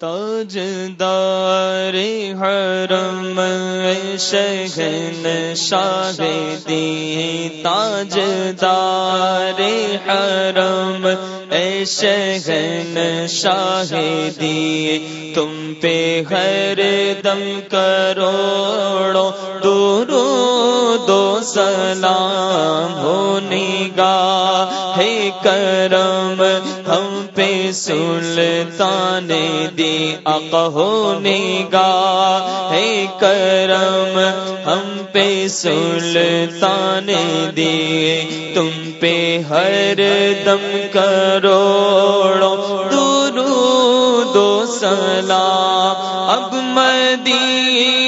تاج دار حرم شہن شاہ دی تاج دار حرم اے شہن شاہ دی تم پہ ہر دم کروڑو دورو دو سلام ہونی گا کرم، ہم پہ سلطان دی ہونے گا ہے کرم، ہم پہ سلطان دی تم پہ ہر دم کروڑو دورو دو سلام۔ اب مدینے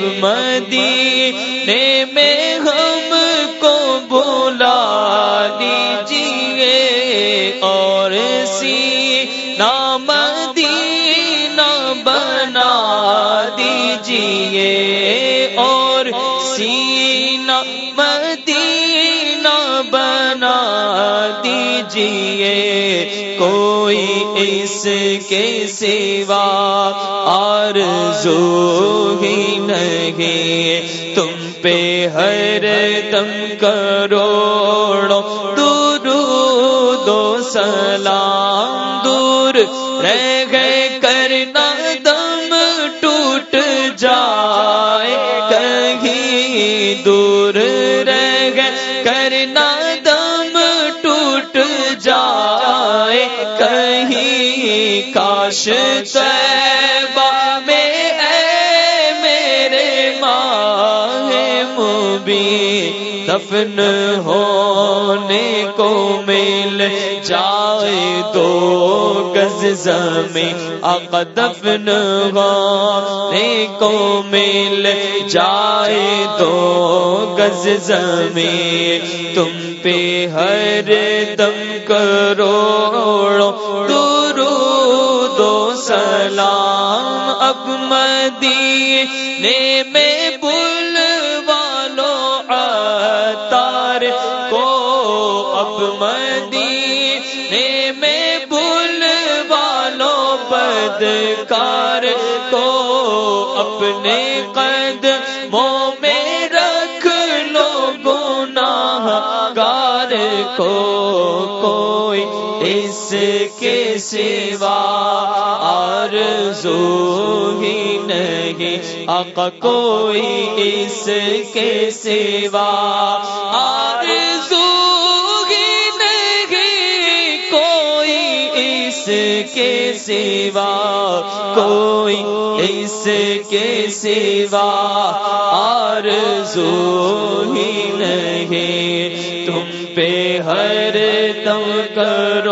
اب مدینے میں ہم کو بولا دیجیے اور سی نام دینا بنا دیجیے اور سی مدینہ بنا دیجیے کو کوئی اس کے سوا اور ہی نہیں۔ تم پہ ہر دم کروڑو دور دو سلام دور رہ گئے۔ کرنا دم ٹوٹ جائے۔ کہیں دور رہ گئے۔ کرنا کہیں کاش طیبہ میں اے میرے ماں مبین، دفن ہونے کو مل جائے دو گز زمین، آقا دفن ہونے کو مل جائے دو گز زمین۔ تم پہ ہر دم کروڑو سلام اب مدینے میں بل والو عطار کو اب مدینے میں بل والو بدکار کو اپنے قد میں رکھ لو گناہ گار کو کوئی اس کے سوا اور ہی نہیں۔ آقا کوئی اس کے سوا۔ اور ہی نہیں۔ کوئی اس کے سوا۔ کوئی اس کے سوا۔ اور ہی نہیں۔ تم پہ ہر دم کروڑ دو